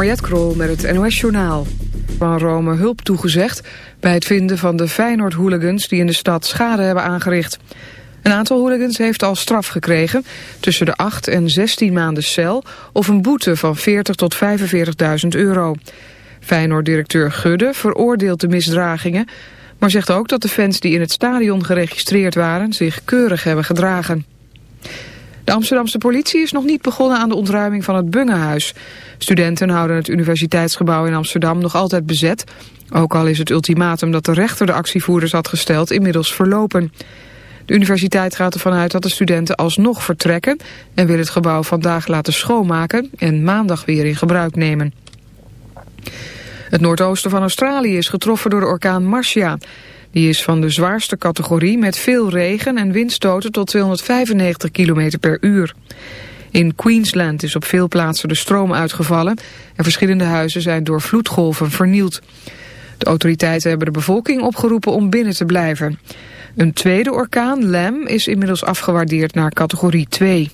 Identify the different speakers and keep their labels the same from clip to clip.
Speaker 1: Mariette Krol met het NOS Journaal. Van Rome hulp toegezegd bij het vinden van de Feyenoord-hooligans... die in de stad schade hebben aangericht. Een aantal hooligans heeft al straf gekregen... tussen de 8 en 16 maanden cel... of een boete van 40 tot 45.000 euro. Feyenoord-directeur Gudde veroordeelt de misdragingen... maar zegt ook dat de fans die in het stadion geregistreerd waren... zich keurig hebben gedragen. De Amsterdamse politie is nog niet begonnen aan de ontruiming van het Bungehuis. Studenten houden het universiteitsgebouw in Amsterdam nog altijd bezet. Ook al is het ultimatum dat de rechter de actievoerders had gesteld inmiddels verlopen. De universiteit gaat ervan uit dat de studenten alsnog vertrekken... en wil het gebouw vandaag laten schoonmaken en maandag weer in gebruik nemen. Het noordoosten van Australië is getroffen door de orkaan Marcia. Die is van de zwaarste categorie met veel regen en windstoten tot 295 km per uur. In Queensland is op veel plaatsen de stroom uitgevallen en verschillende huizen zijn door vloedgolven vernield. De autoriteiten hebben de bevolking opgeroepen om binnen te blijven. Een tweede orkaan, Lam, is inmiddels afgewaardeerd naar categorie 2.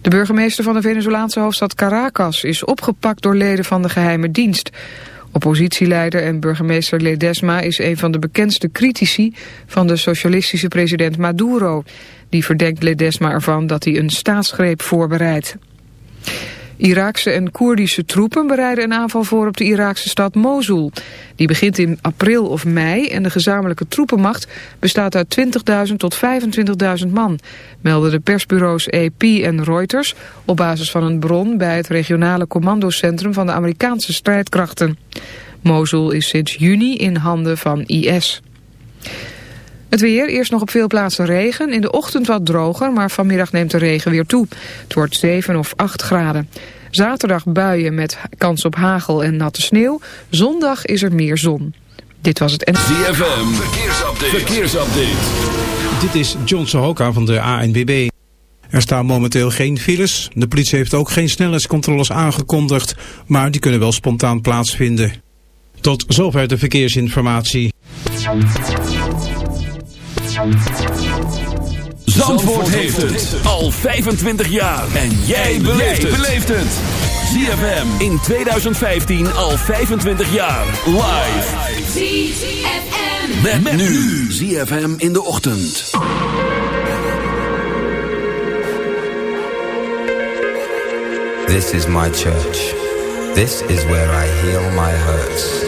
Speaker 1: De burgemeester van de Venezolaanse hoofdstad Caracas is opgepakt door leden van de geheime dienst. Oppositieleider en burgemeester Ledesma is een van de bekendste critici van de socialistische president Maduro. Die verdenkt Ledesma ervan dat hij een staatsgreep voorbereidt. Iraakse en Koerdische troepen bereiden een aanval voor op de Iraakse stad Mosul. Die begint in april of mei en de gezamenlijke troepenmacht bestaat uit 20.000 tot 25.000 man, melden de persbureaus AP en Reuters op basis van een bron bij het regionale commandocentrum van de Amerikaanse strijdkrachten. Mosul is sinds juni in handen van IS. Het weer, eerst nog op veel plaatsen regen. In de ochtend wat droger, maar vanmiddag neemt de regen weer toe. Het wordt 7 of 8 graden. Zaterdag buien met kans op hagel en natte sneeuw. Zondag is er meer zon. Dit was het...
Speaker 2: ZFM, verkeersupdate. verkeersupdate.
Speaker 3: Dit is John Sohoka van de ANWB. Er staan momenteel geen files. De politie heeft ook geen snelheidscontroles aangekondigd, maar die kunnen wel spontaan plaatsvinden. Tot zover de verkeersinformatie.
Speaker 2: Zandvoort heeft het al 25 jaar. En jij beleeft het. ZFM in 2015 al 25 jaar. Live. ZFM. Met, met nu. ZFM in de ochtend.
Speaker 4: This is my church. This is where I heal my hurts.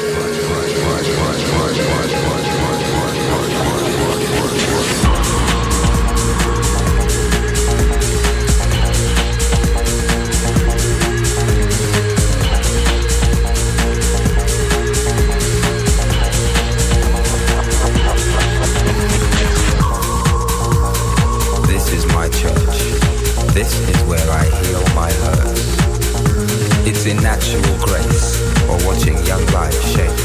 Speaker 4: In natural grace, or watching young life shape.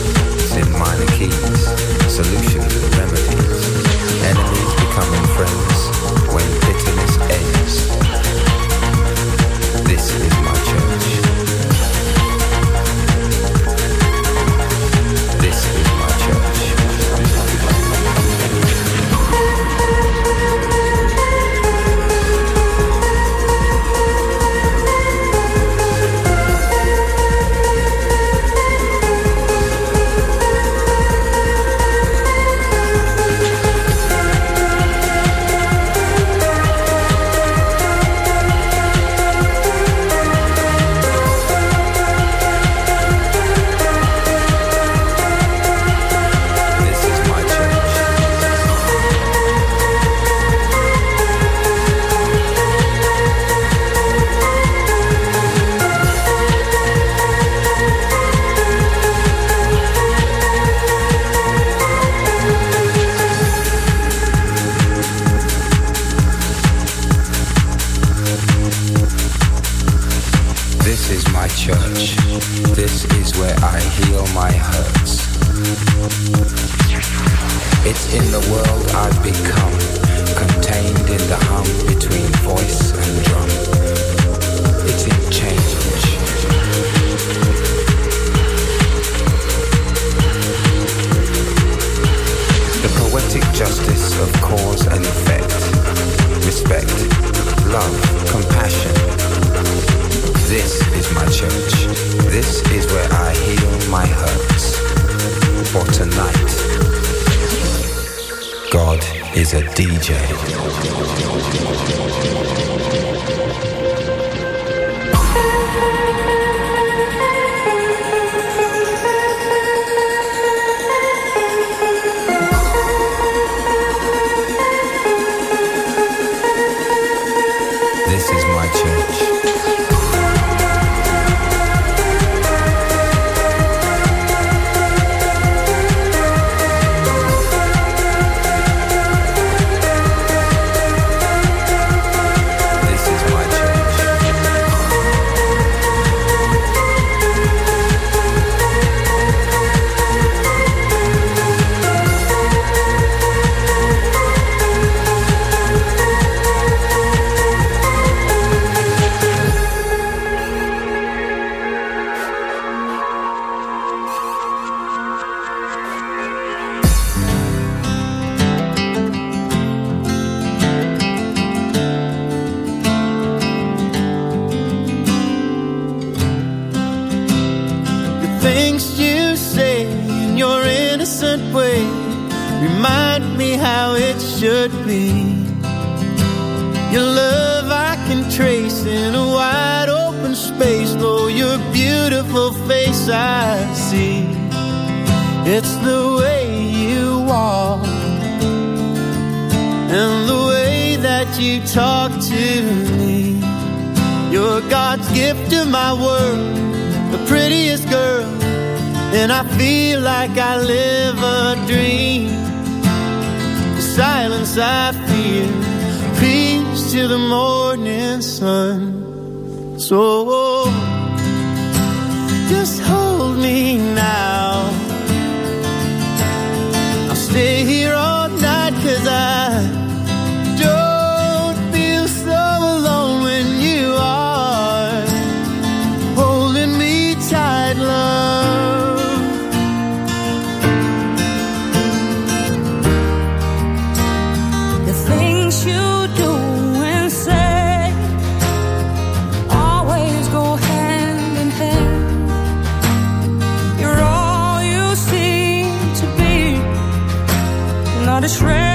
Speaker 5: shred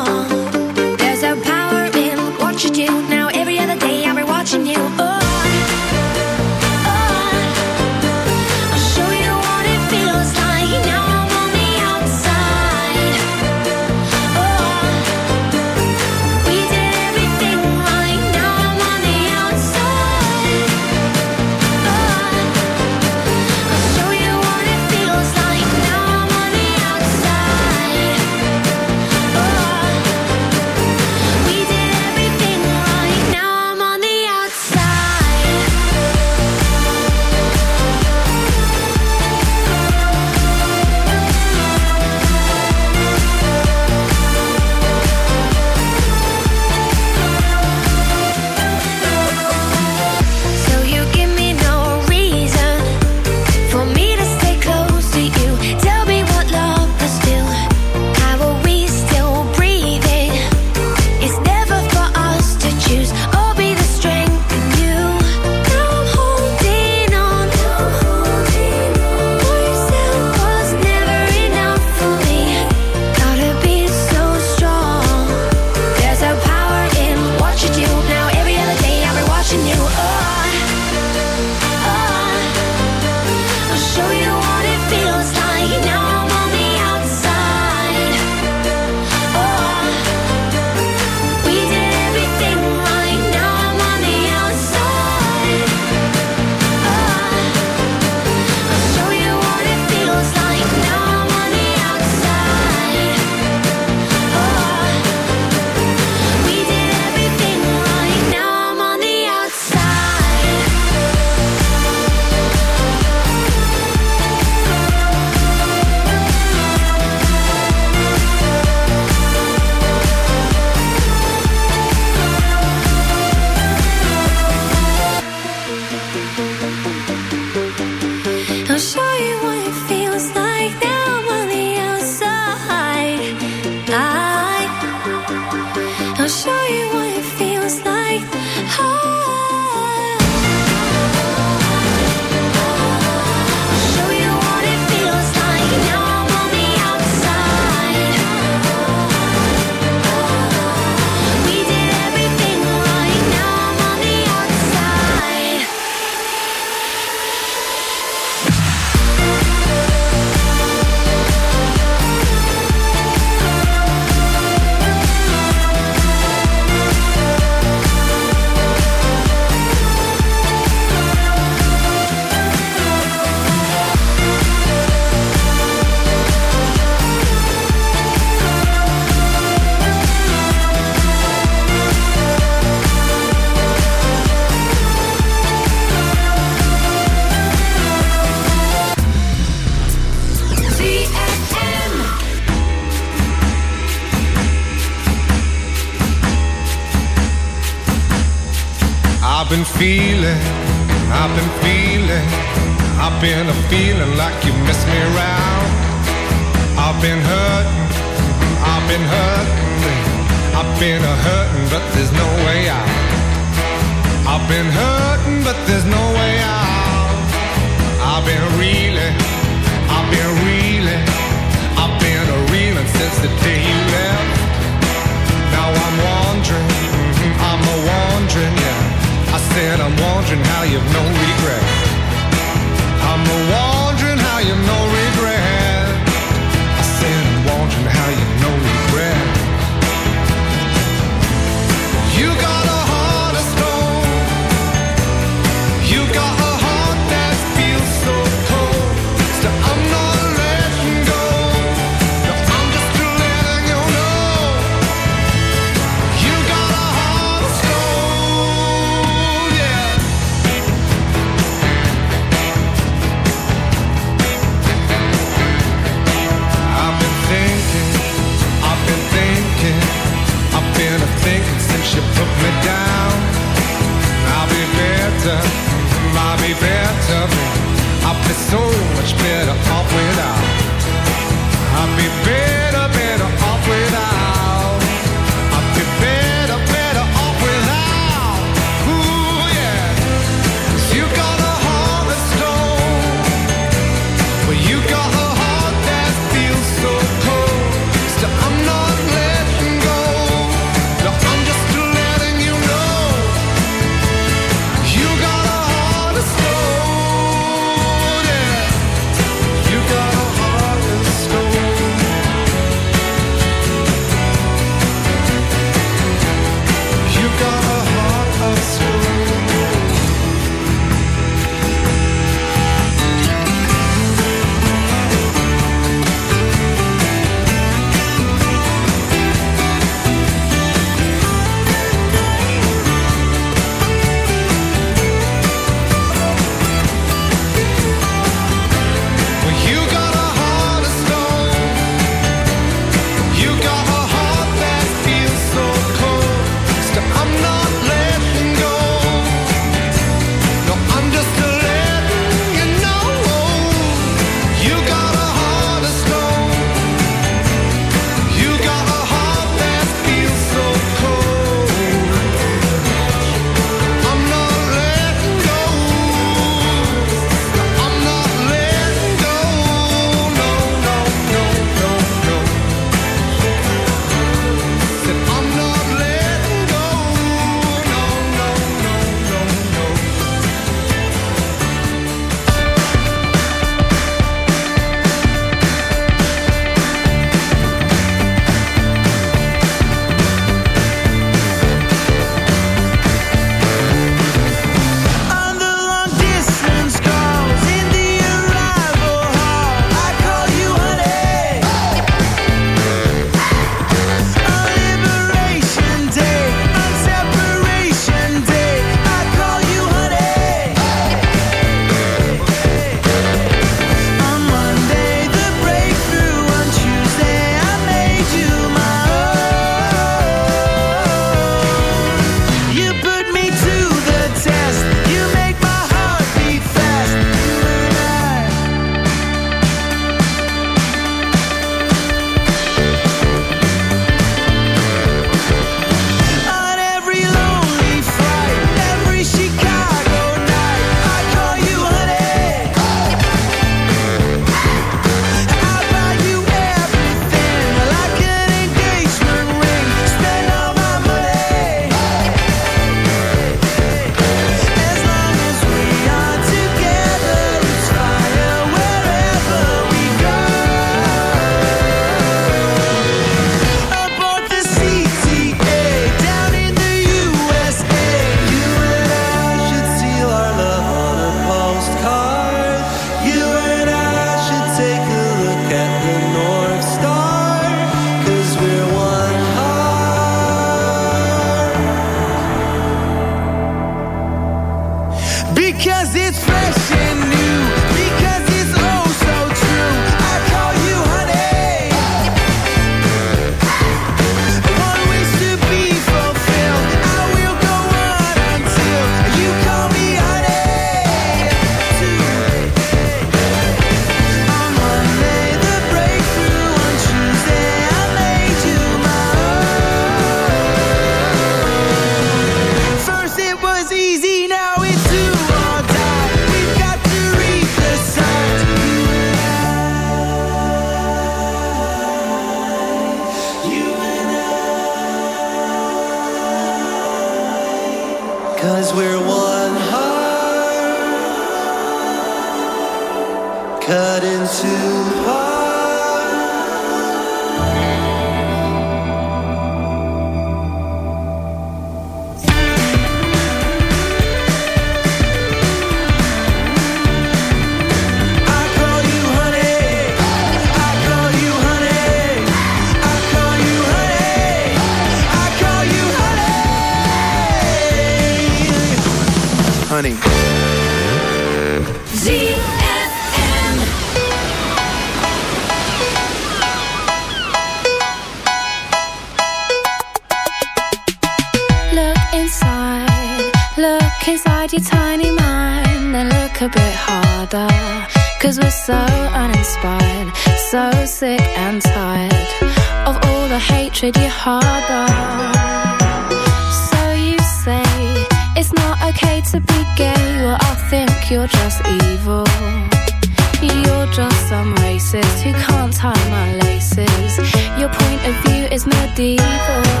Speaker 6: no default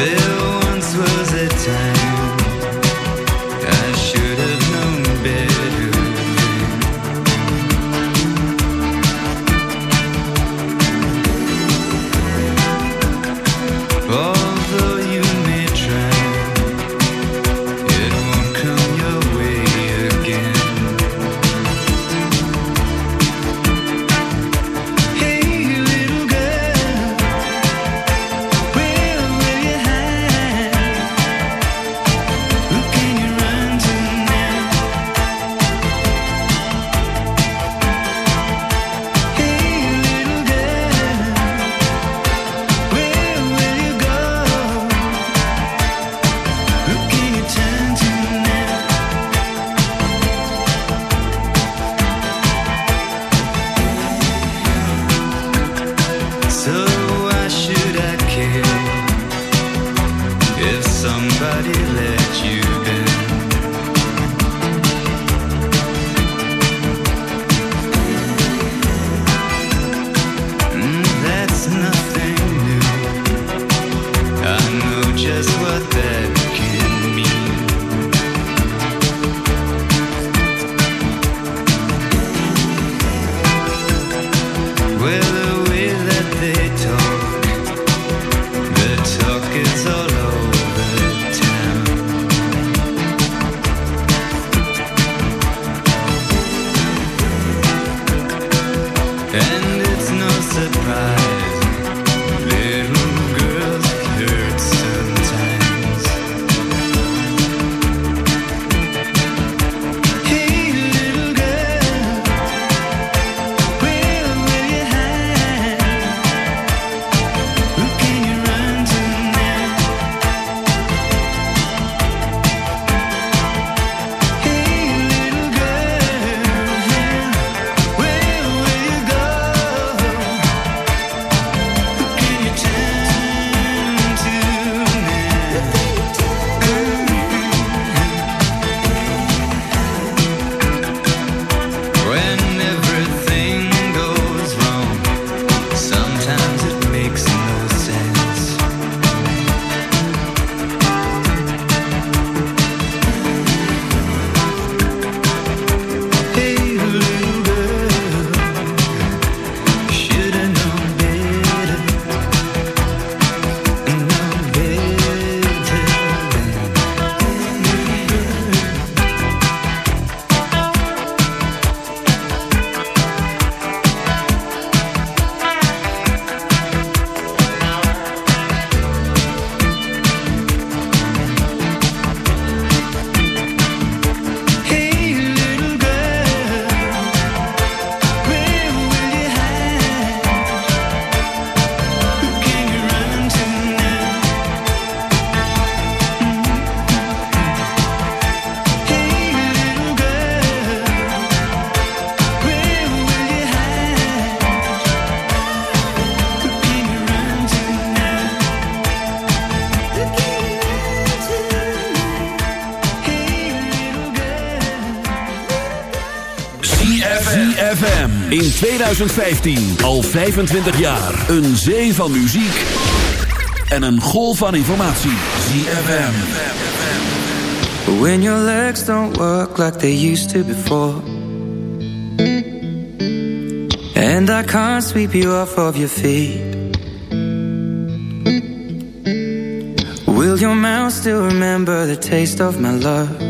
Speaker 7: There
Speaker 2: ZFM. In 2015, al 25 jaar. Een zee van muziek en een golf van informatie. ZFM.
Speaker 8: When your legs don't work like they used to before. And I can't sweep you off of your feet. Will your mouth still remember the taste of my love?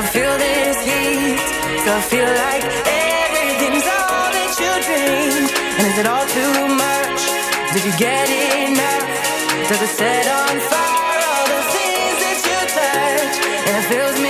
Speaker 8: to feel this heat. To feel like everything's all that you dreamed. And is it all too much? Did you get enough? Does it set on fire all the things that you touch and it fills me